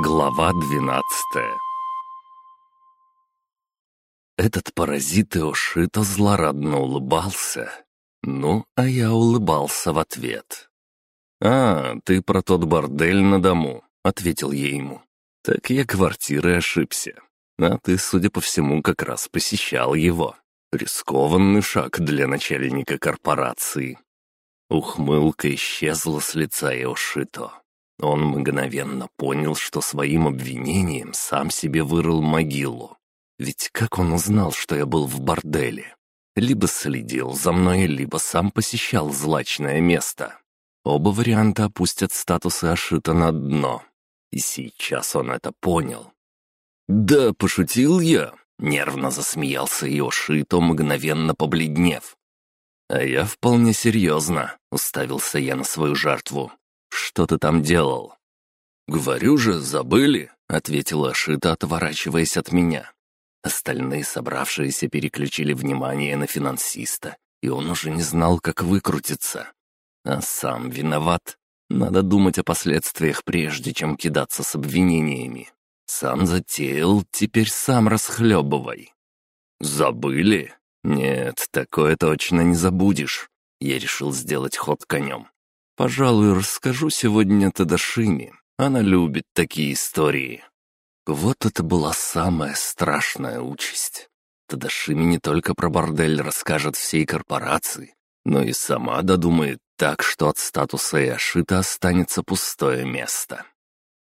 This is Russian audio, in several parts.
Глава двенадцатая Этот паразит Иошито злорадно улыбался. Ну, а я улыбался в ответ. «А, ты про тот бордель на дому», — ответил я ему. «Так я квартиры ошибся. А ты, судя по всему, как раз посещал его. Рискованный шаг для начальника корпорации». Ухмылка исчезла с лица Иошито. Он мгновенно понял, что своим обвинением сам себе вырыл могилу. Ведь как он узнал, что я был в борделе? Либо следил за мной, либо сам посещал злачное место. Оба варианта опустят статусы Ашита на дно. И сейчас он это понял. «Да, пошутил я!» — нервно засмеялся Йошито, мгновенно побледнев. «А я вполне серьезно», — уставился я на свою жертву. «Что ты там делал?» «Говорю же, забыли», — ответила Ашита, отворачиваясь от меня. Остальные собравшиеся переключили внимание на финансиста, и он уже не знал, как выкрутиться. А сам виноват. Надо думать о последствиях, прежде чем кидаться с обвинениями. Сам затеял, теперь сам расхлебывай. «Забыли?» «Нет, такое точно не забудешь». Я решил сделать ход конем. «Пожалуй, расскажу сегодня Тадашими. Она любит такие истории». Вот это была самая страшная участь. Тадашими не только про бордель расскажет всей корпорации, но и сама додумает так, что от статуса Яшита останется пустое место.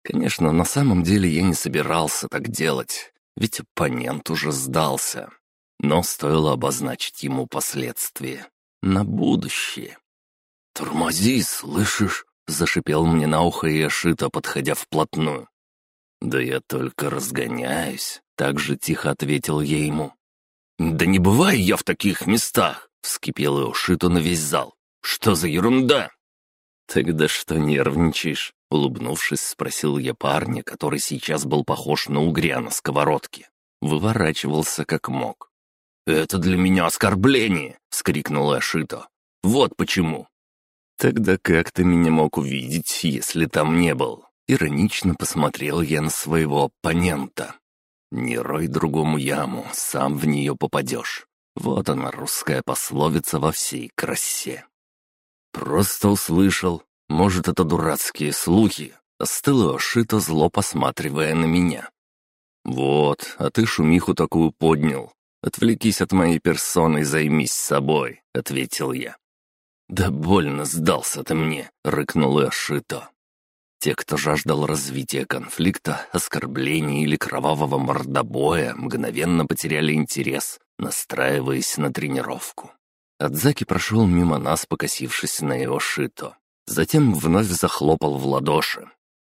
Конечно, на самом деле я не собирался так делать, ведь оппонент уже сдался. Но стоило обозначить ему последствия. На будущее. «Тормози, слышишь?» — зашипел мне на ухо Яшита, подходя вплотную. «Да я только разгоняюсь», — так же тихо ответил я ему. «Да не бываю я в таких местах!» — вскипел Иошито на весь зал. «Что за ерунда?» «Тогда что нервничаешь?» — улыбнувшись, спросил я парня, который сейчас был похож на угря на сковородке. Выворачивался как мог. «Это для меня оскорбление!» — вскрикнул Ашито. «Вот почему!» «Тогда как ты меня мог увидеть, если там не был?» Иронично посмотрел я на своего оппонента. «Не рой другому яму, сам в нее попадешь. Вот она, русская пословица во всей красе». «Просто услышал. Может, это дурацкие слухи?» Остыло Ашито, зло посматривая на меня. «Вот, а ты шумиху такую поднял. «Отвлекись от моей персоны и займись собой», — ответил я. «Да больно сдался ты мне», — рыкнул Эшито. Те, кто жаждал развития конфликта, оскорблений или кровавого мордобоя, мгновенно потеряли интерес, настраиваясь на тренировку. Адзаки прошел мимо нас, покосившись на его шито. Затем вновь захлопал в ладоши.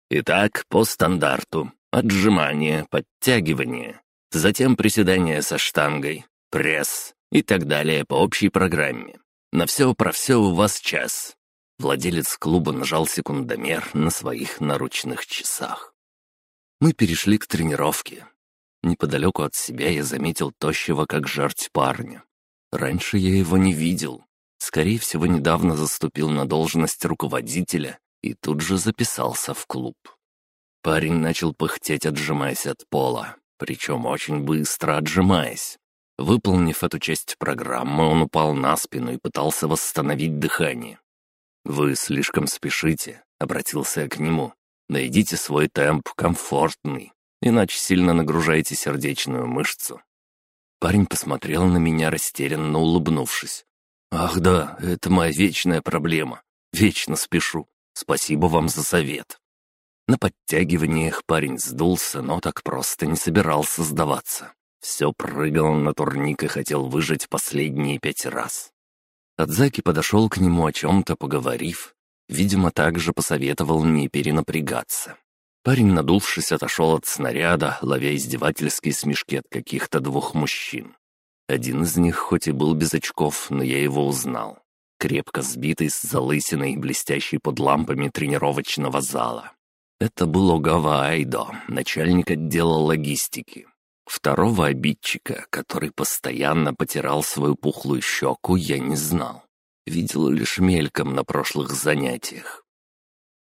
«Итак, по стандарту. Отжимание, подтягивание, затем приседания со штангой, пресс и так далее по общей программе. На все про все у вас час. Владелец клуба нажал секундомер на своих наручных часах. Мы перешли к тренировке. Неподалеку от себя я заметил тощего, как жерть парня. Раньше я его не видел. Скорее всего, недавно заступил на должность руководителя и тут же записался в клуб. Парень начал пыхтеть, отжимаясь от пола причем очень быстро отжимаясь. Выполнив эту часть программы, он упал на спину и пытался восстановить дыхание. «Вы слишком спешите», — обратился я к нему. «Найдите свой темп комфортный, иначе сильно нагружаете сердечную мышцу». Парень посмотрел на меня, растерянно улыбнувшись. «Ах да, это моя вечная проблема. Вечно спешу. Спасибо вам за совет». На подтягиваниях парень сдулся, но так просто не собирался сдаваться. Все прыгал на турник и хотел выжить последние пять раз. Адзаки подошел к нему о чем-то поговорив. Видимо, также посоветовал не перенапрягаться. Парень, надувшись, отошел от снаряда, ловя издевательские смешки от каких-то двух мужчин. Один из них хоть и был без очков, но я его узнал. Крепко сбитый, с залысиной, блестящий под лампами тренировочного зала. Это был Огава Айдо, начальник отдела логистики. Второго обидчика, который постоянно потирал свою пухлую щеку, я не знал. Видел лишь мельком на прошлых занятиях.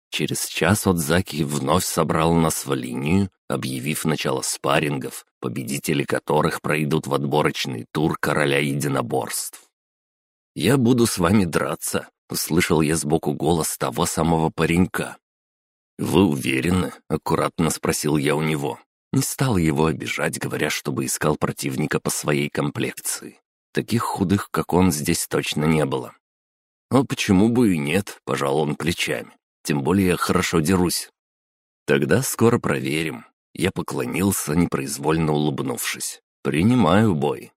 Через час Отзаки вновь собрал нас в линию, объявив начало спаррингов, победители которых пройдут в отборочный тур короля единоборств. «Я буду с вами драться», — услышал я сбоку голос того самого паренька. «Вы уверены?» — аккуратно спросил я у него. Не стал его обижать, говоря, чтобы искал противника по своей комплекции. Таких худых, как он, здесь точно не было. «А почему бы и нет?» — пожал он плечами. «Тем более я хорошо дерусь». «Тогда скоро проверим». Я поклонился, непроизвольно улыбнувшись. «Принимаю бой».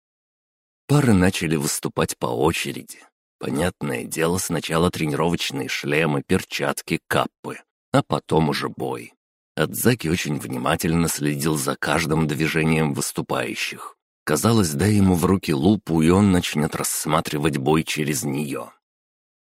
Пары начали выступать по очереди. Понятное дело, сначала тренировочные шлемы, перчатки, каппы, а потом уже бой. Адзаки очень внимательно следил за каждым движением выступающих. Казалось, дай ему в руки лупу, и он начнет рассматривать бой через нее.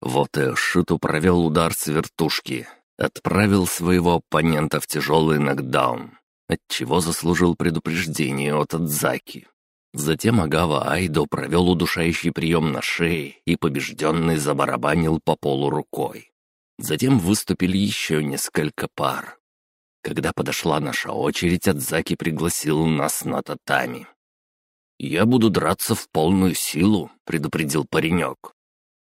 Вот и Шиту провел удар с вертушки, отправил своего оппонента в тяжелый нокдаун, отчего заслужил предупреждение от Адзаки. Затем Агава Айдо провел удушающий прием на шее и побежденный забарабанил по полу рукой. Затем выступили еще несколько пар. Когда подошла наша очередь, Адзаки пригласил нас на татами. «Я буду драться в полную силу», — предупредил паренек.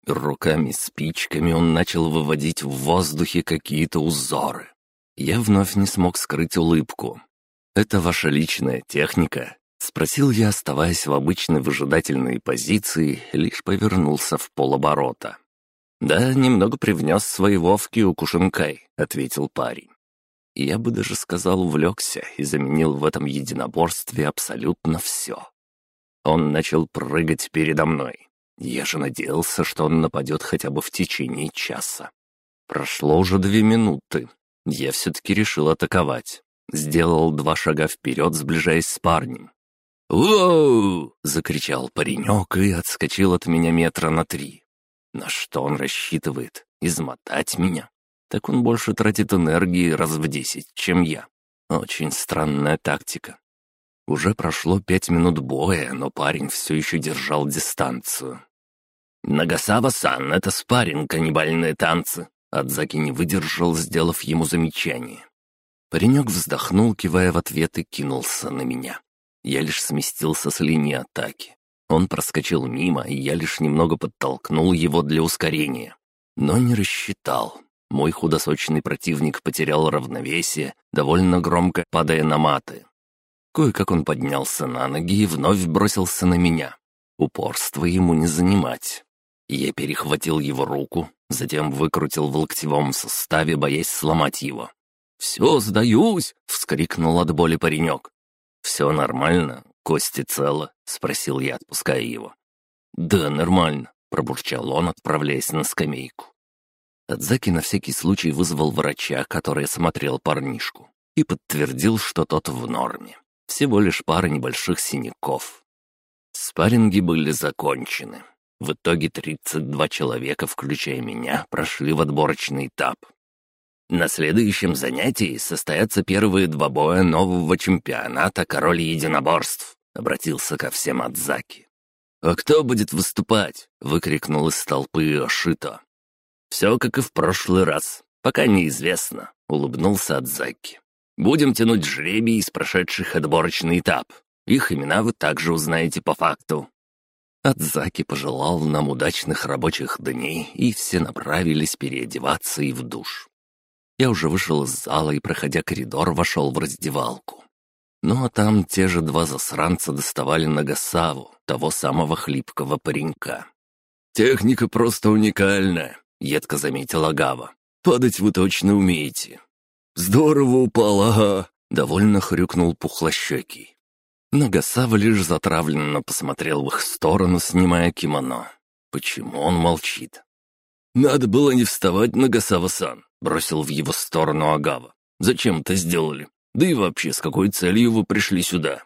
Руками-спичками он начал выводить в воздухе какие-то узоры. Я вновь не смог скрыть улыбку. «Это ваша личная техника?» — спросил я, оставаясь в обычной выжидательной позиции, лишь повернулся в полоборота. «Да, немного привнес своего в Киокушинкай», — ответил парень. Я бы даже сказал, увлекся и заменил в этом единоборстве абсолютно все. Он начал прыгать передо мной. Я же надеялся, что он нападет хотя бы в течение часа. Прошло уже две минуты. Я все-таки решил атаковать. Сделал два шага вперед, сближаясь с парнем. «Воу!» — закричал паренек и отскочил от меня метра на три. На что он рассчитывает? Измотать меня? Так он больше тратит энергии раз в десять, чем я. Очень странная тактика. Уже прошло пять минут боя, но парень все еще держал дистанцию. «Нагасава-сан, это спарринг, а не бальные танцы!» Адзаки не выдержал, сделав ему замечание. Паренек вздохнул, кивая в ответ, и кинулся на меня. Я лишь сместился с линии атаки. Он проскочил мимо, и я лишь немного подтолкнул его для ускорения. Но не рассчитал. Мой худосочный противник потерял равновесие, довольно громко падая на маты. Кое-как он поднялся на ноги и вновь бросился на меня. Упорство ему не занимать. Я перехватил его руку, затем выкрутил в локтевом суставе, боясь сломать его. «Все, сдаюсь!» — вскрикнул от боли паренек. «Все нормально, кости целы?» — спросил я, отпуская его. «Да, нормально», — пробурчал он, отправляясь на скамейку. Адзаки на всякий случай вызвал врача, который осмотрел парнишку, и подтвердил, что тот в норме. Всего лишь пара небольших синяков. Спарринги были закончены. В итоге 32 человека, включая меня, прошли в отборочный этап. На следующем занятии состоятся первые два боя нового чемпионата «Король единоборств», — обратился ко всем Адзаки. «А кто будет выступать?» — выкрикнул из толпы Ошито. «Все как и в прошлый раз. Пока неизвестно», — улыбнулся Адзаки. «Будем тянуть жребий из прошедших отборочный этап. Их имена вы также узнаете по факту». Адзаки пожелал нам удачных рабочих дней, и все направились переодеваться и в душ. Я уже вышел из зала и, проходя коридор, вошел в раздевалку. Ну а там те же два засранца доставали Нагасаву, того самого хлипкого паренька. «Техника просто уникальная», — едко заметил Агава. «Падать вы точно умеете». «Здорово упал, ага», — довольно хрюкнул пухлощекий. Нагасава лишь затравленно посмотрел в их сторону, снимая кимоно. Почему он молчит? «Надо было не вставать, Нагасава-сан», — бросил в его сторону Агава. «Зачем это сделали? Да и вообще, с какой целью вы пришли сюда?»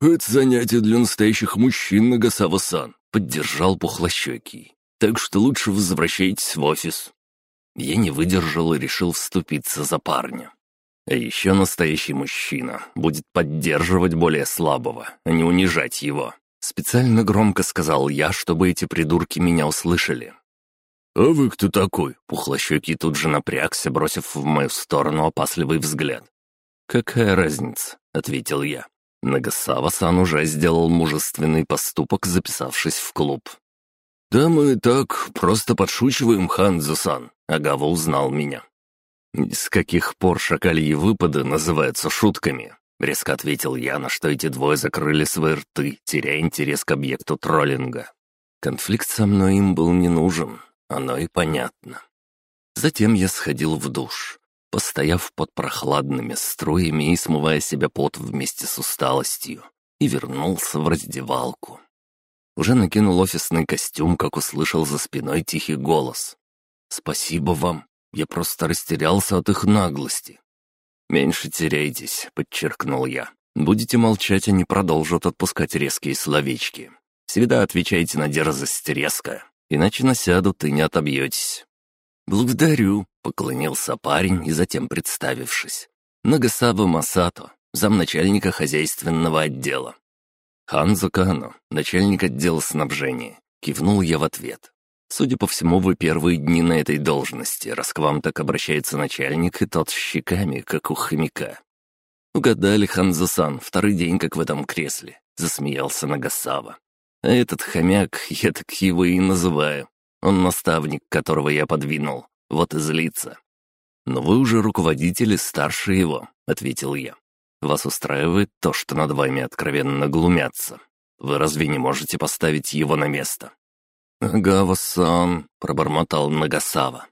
«Это занятие для настоящих мужчин, Нагасава-сан», — поддержал Пухлощекий. «Так что лучше возвращайтесь в офис». Я не выдержал и решил вступиться за парня. А еще настоящий мужчина будет поддерживать более слабого, а не унижать его. Специально громко сказал я, чтобы эти придурки меня услышали. «А вы кто такой?» Пухлощекий тут же напрягся, бросив в мою сторону опасливый взгляд. «Какая разница?» — ответил я. Нагасава-сан уже сделал мужественный поступок, записавшись в клуб. «Да мы так просто подшучиваем, Ханзо-сан», — Агава узнал меня. «С каких пор шакальи выпады называются шутками?» — резко ответил я, на что эти двое закрыли свои рты, теряя интерес к объекту троллинга. Конфликт со мной им был не нужен, оно и понятно. Затем я сходил в душ, постояв под прохладными струями и смывая себя пот вместе с усталостью, и вернулся в раздевалку. Уже накинул офисный костюм, как услышал за спиной тихий голос. «Спасибо вам, я просто растерялся от их наглости». «Меньше теряйтесь», — подчеркнул я. «Будете молчать, они продолжат отпускать резкие словечки. Всегда отвечайте на дерзость резко, иначе насядут и не отобьетесь». «Благодарю», — поклонился парень и затем представившись. «Нагасаба Масато, замначальника хозяйственного отдела». «Ханзо Кано, начальник отдела снабжения», — кивнул я в ответ. «Судя по всему, вы первые дни на этой должности, раз к вам так обращается начальник, и тот щеками, как у хомяка». «Угадали, Ханзо-сан, второй день, как в этом кресле», — засмеялся Нагасава. А этот хомяк, я так его и называю. Он наставник, которого я подвинул. Вот и злится. «Но вы уже руководители старше его», — ответил я. «Вас устраивает то, что над вами откровенно глумятся. Вы разве не можете поставить его на место?» «Агава-сан», — пробормотал Нагасава.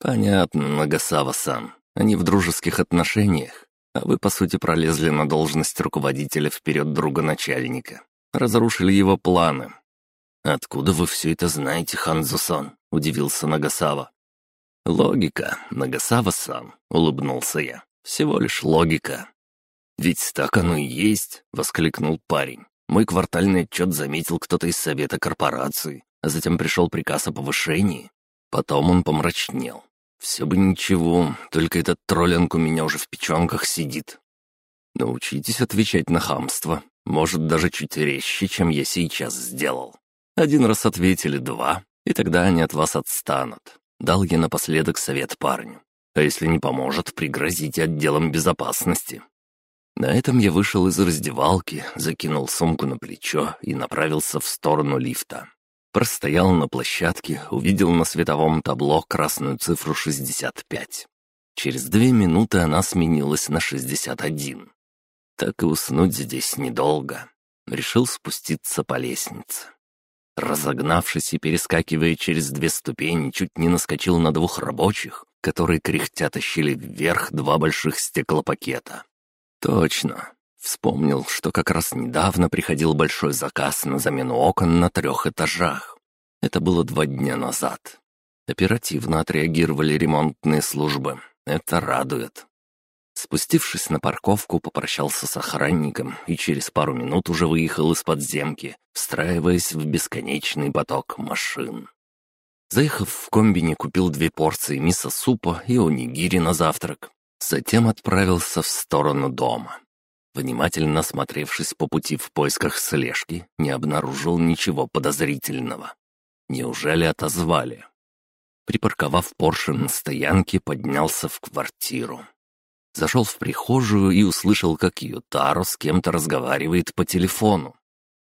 «Понятно, Нагасава-сан. Они в дружеских отношениях, а вы, по сути, пролезли на должность руководителя вперед друга начальника разрушили его планы. «Откуда вы все это знаете, Ханзо-сан?» — удивился Нагасава. «Логика, Нагасава-сан», — улыбнулся я. «Всего лишь логика». «Ведь так оно и есть», — воскликнул парень. «Мой квартальный отчет заметил кто-то из совета корпорации, а затем пришел приказ о повышении. Потом он помрачнел. Все бы ничего, только этот троллинг у меня уже в печенках сидит. Научитесь отвечать на хамство, может, даже чуть резче, чем я сейчас сделал. Один раз ответили два, и тогда они от вас отстанут. Дал я напоследок совет парню. А если не поможет, пригрозите отделом безопасности. На этом я вышел из раздевалки, закинул сумку на плечо и направился в сторону лифта. Простоял на площадке, увидел на световом табло красную цифру 65. Через две минуты она сменилась на 61. Так и уснуть здесь недолго. Решил спуститься по лестнице. Разогнавшись и перескакивая через две ступени, чуть не наскочил на двух рабочих, которые кряхтя тащили вверх два больших стеклопакета. Точно. Вспомнил, что как раз недавно приходил большой заказ на замену окон на трех этажах. Это было два дня назад. Оперативно отреагировали ремонтные службы. Это радует. Спустившись на парковку, попрощался с охранником и через пару минут уже выехал из подземки, встраиваясь в бесконечный поток машин. Заехав в комбине, купил две порции мисо-супа и онигири на завтрак. Затем отправился в сторону дома. Внимательно осмотревшись по пути в поисках слежки, не обнаружил ничего подозрительного. Неужели отозвали? Припарковав Порше на стоянке, поднялся в квартиру. Зашел в прихожую и услышал, как Ютаро с кем-то разговаривает по телефону.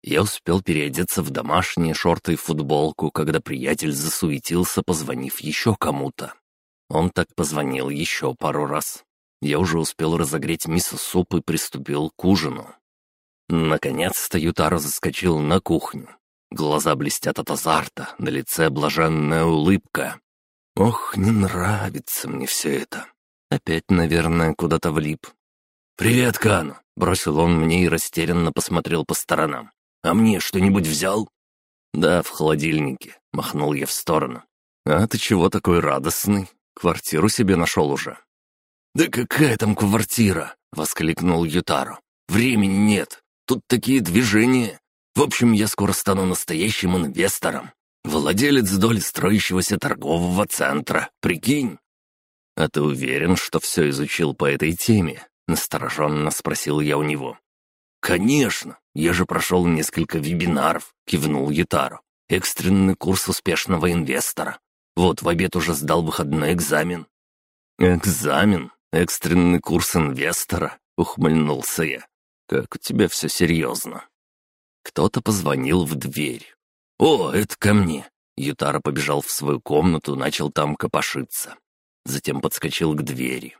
Я успел переодеться в домашние шорты и футболку, когда приятель засуетился, позвонив еще кому-то. Он так позвонил еще пару раз. Я уже успел разогреть мисо-суп и приступил к ужину. Наконец-то Ютаро заскочил на кухню. Глаза блестят от азарта, на лице блаженная улыбка. Ох, не нравится мне все это. Опять, наверное, куда-то влип. «Привет, Кану!» — бросил он мне и растерянно посмотрел по сторонам. «А мне что-нибудь взял?» «Да, в холодильнике», — махнул я в сторону. «А ты чего такой радостный? Квартиру себе нашел уже». «Да какая там квартира?» — воскликнул Ютаро. «Времени нет. Тут такие движения. В общем, я скоро стану настоящим инвестором. Владелец доли строящегося торгового центра. Прикинь?» «А ты уверен, что все изучил по этой теме?» — настороженно спросил я у него. «Конечно! Я же прошел несколько вебинаров», — кивнул Ятару. «Экстренный курс успешного инвестора. Вот в обед уже сдал выходной экзамен». «Экзамен? Экстренный курс инвестора?» — ухмыльнулся я. «Как у тебя все серьезно». Кто-то позвонил в дверь. «О, это ко мне!» Ютара побежал в свою комнату, начал там копошиться. Затем подскочил к двери.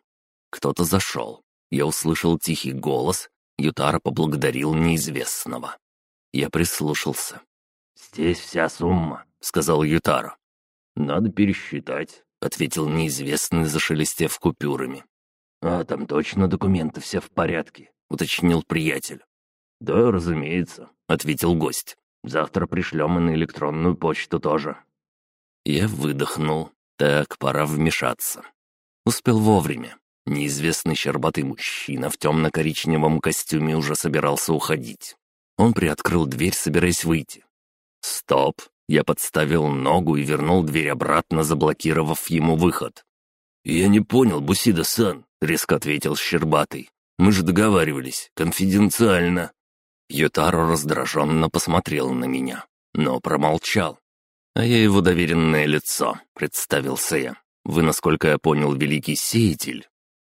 Кто-то зашел. Я услышал тихий голос. Ютара поблагодарил неизвестного. Я прислушался. «Здесь вся сумма», — сказал Ютара. «Надо пересчитать», — ответил неизвестный, зашелестев купюрами. «А там точно документы все в порядке», — уточнил приятель. «Да, разумеется», — ответил гость. «Завтра пришлем и на электронную почту тоже». Я выдохнул. Так, пора вмешаться. Успел вовремя. Неизвестный щербатый мужчина в темно-коричневом костюме уже собирался уходить. Он приоткрыл дверь, собираясь выйти. «Стоп!» Я подставил ногу и вернул дверь обратно, заблокировав ему выход. «Я не понял, Бусида-сан», — резко ответил Щербатый. «Мы же договаривались, конфиденциально». Ютаро раздраженно посмотрел на меня, но промолчал. «А я его доверенное лицо», — представился я. «Вы, насколько я понял, великий сеятель?»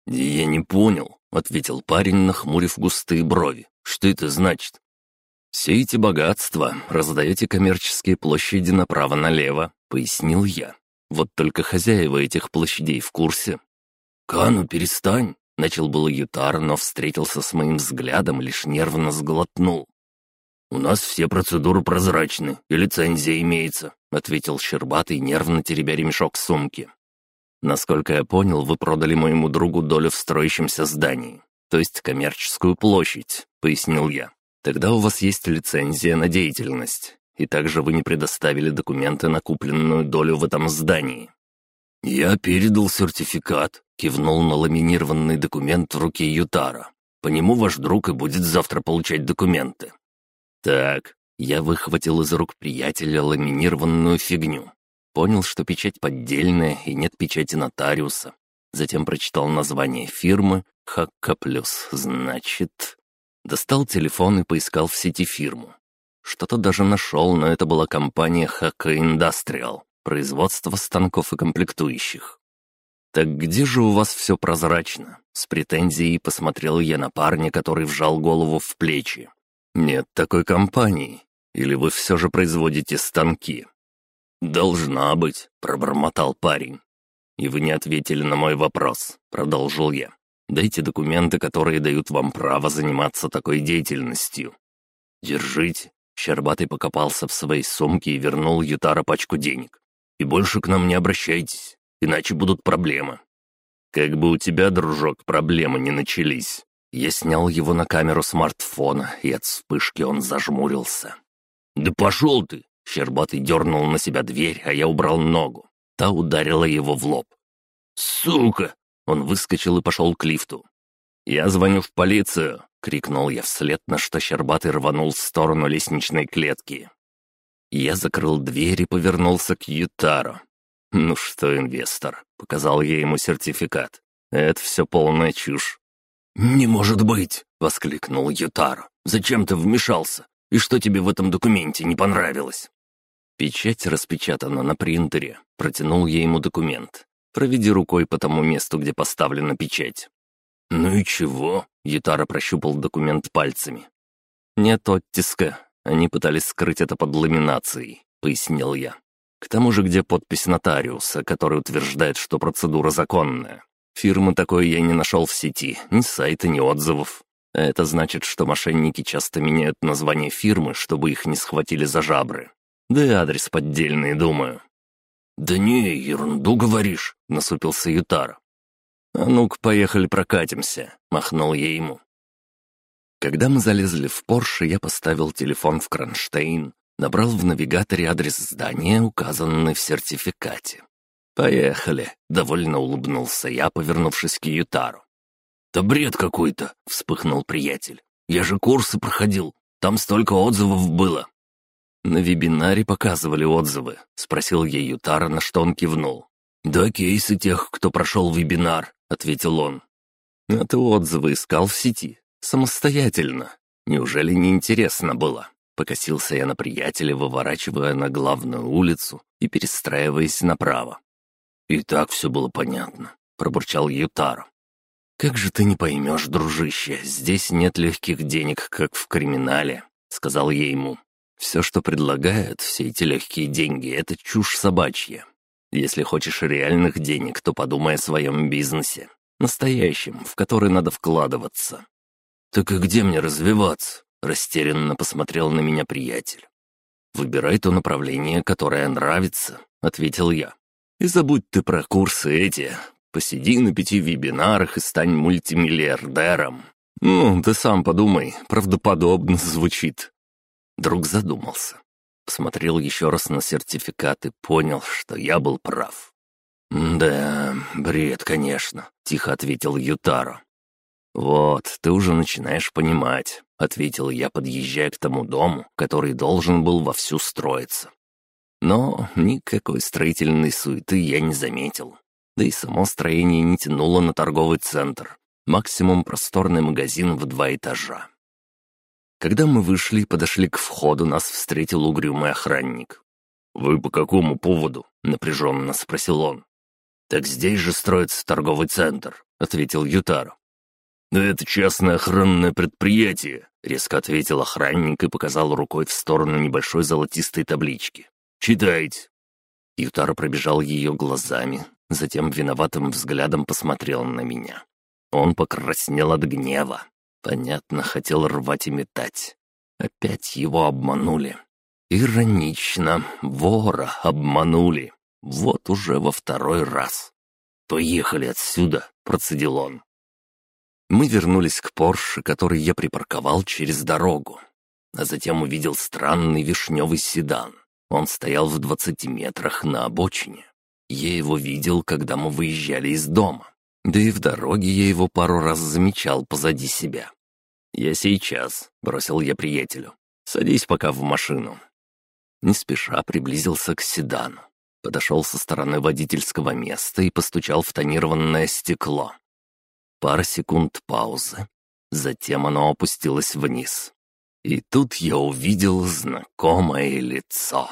«Я не понял», — ответил парень, нахмурив густые брови. «Что это значит?» «Сеете богатство, раздаете коммерческие площади направо-налево», — пояснил я. «Вот только хозяева этих площадей в курсе». «Кану, перестань!» — начал было Ютар, но встретился с моим взглядом, лишь нервно сглотнул. «У нас все процедуры прозрачны, и лицензия имеется», — ответил Щербатый, нервно теребя ремешок сумки. «Насколько я понял, вы продали моему другу долю в строящемся здании, то есть коммерческую площадь», — пояснил я. Тогда у вас есть лицензия на деятельность, и также вы не предоставили документы на купленную долю в этом здании». «Я передал сертификат», — кивнул на ламинированный документ в руке Ютара. «По нему ваш друг и будет завтра получать документы». «Так», — я выхватил из рук приятеля ламинированную фигню. Понял, что печать поддельная и нет печати нотариуса. Затем прочитал название фирмы «Хакка Плюс», значит... Достал телефон и поискал в сети фирму. Что-то даже нашел, но это была компания Хака Индастриал, производство станков и комплектующих. «Так где же у вас все прозрачно?» С претензией посмотрел я на парня, который вжал голову в плечи. «Нет такой компании. Или вы все же производите станки?» «Должна быть», — пробормотал парень. «И вы не ответили на мой вопрос», — продолжил я. Дайте документы, которые дают вам право заниматься такой деятельностью. Держите». Щербатый покопался в своей сумке и вернул Ютара пачку денег. «И больше к нам не обращайтесь, иначе будут проблемы». «Как бы у тебя, дружок, проблемы не начались». Я снял его на камеру смартфона, и от вспышки он зажмурился. «Да пошел ты!» Щербатый дернул на себя дверь, а я убрал ногу. Та ударила его в лоб. «Сука!» Он выскочил и пошел к лифту. «Я звоню в полицию!» — крикнул я вслед, на что Щербатый рванул в сторону лестничной клетки. Я закрыл дверь и повернулся к Ютару. «Ну что, инвестор?» — показал я ему сертификат. «Это все полная чушь». «Не может быть!» — воскликнул Ютару. «Зачем ты вмешался? И что тебе в этом документе не понравилось?» Печать распечатана на принтере. Протянул я ему документ. Проведи рукой по тому месту, где поставлена печать». «Ну и чего?» — Ятара прощупал документ пальцами. «Нет оттиска. Они пытались скрыть это под ламинацией», — пояснил я. «К тому же, где подпись нотариуса, который утверждает, что процедура законная. Фирмы такой я не нашел в сети, ни сайта, ни отзывов. Это значит, что мошенники часто меняют название фирмы, чтобы их не схватили за жабры. Да и адрес поддельный, думаю. «Да не, ерунду говоришь», — насупился Ютара. «А ну-ка, поехали прокатимся», — махнул я ему. Когда мы залезли в Порше, я поставил телефон в кронштейн, набрал в навигаторе адрес здания, указанный в сертификате. «Поехали», — довольно улыбнулся я, повернувшись к Ютару. «Да бред какой-то», — вспыхнул приятель. «Я же курсы проходил, там столько отзывов было. «На вебинаре показывали отзывы», — спросил я Ютара, на что он кивнул. «Да, кейсы тех, кто прошел вебинар», — ответил он. «А ты отзывы искал в сети? Самостоятельно? Неужели не интересно было?» Покосился я на приятеля, выворачивая на главную улицу и перестраиваясь направо. «И так все было понятно», — пробурчал Ютаро. «Как же ты не поймешь, дружище, здесь нет легких денег, как в криминале», — сказал я ему. «Все, что предлагают, все эти легкие деньги, это чушь собачья. Если хочешь реальных денег, то подумай о своем бизнесе. Настоящем, в который надо вкладываться». «Так и где мне развиваться?» Растерянно посмотрел на меня приятель. «Выбирай то направление, которое нравится», — ответил я. «И забудь ты про курсы эти. Посиди на пяти вебинарах и стань мультимиллиардером. Ну, ты сам подумай, правдоподобно звучит». Друг задумался. Посмотрел еще раз на сертификат и понял, что я был прав. «Да, бред, конечно», — тихо ответил Ютаро. «Вот, ты уже начинаешь понимать», — ответил я, подъезжая к тому дому, который должен был вовсю строиться. Но никакой строительной суеты я не заметил. Да и само строение не тянуло на торговый центр. Максимум просторный магазин в два этажа. Когда мы вышли и подошли к входу, нас встретил угрюмый охранник. «Вы по какому поводу?» — напряженно спросил он. «Так здесь же строится торговый центр», — ответил Ютаро. «Но это частное охранное предприятие», — резко ответил охранник и показал рукой в сторону небольшой золотистой таблички. «Читайте». Ютара пробежал ее глазами, затем виноватым взглядом посмотрел на меня. Он покраснел от гнева. Понятно, хотел рвать и метать. Опять его обманули. Иронично, вора обманули. Вот уже во второй раз. «Поехали отсюда», — процедил он. Мы вернулись к Порше, который я припарковал через дорогу. А затем увидел странный вишневый седан. Он стоял в двадцати метрах на обочине. Я его видел, когда мы выезжали из дома. Да и в дороге я его пару раз замечал позади себя. «Я сейчас», — бросил я приятелю. «Садись пока в машину». Не спеша приблизился к седану. Подошел со стороны водительского места и постучал в тонированное стекло. Пара секунд паузы. Затем оно опустилось вниз. И тут я увидел знакомое лицо.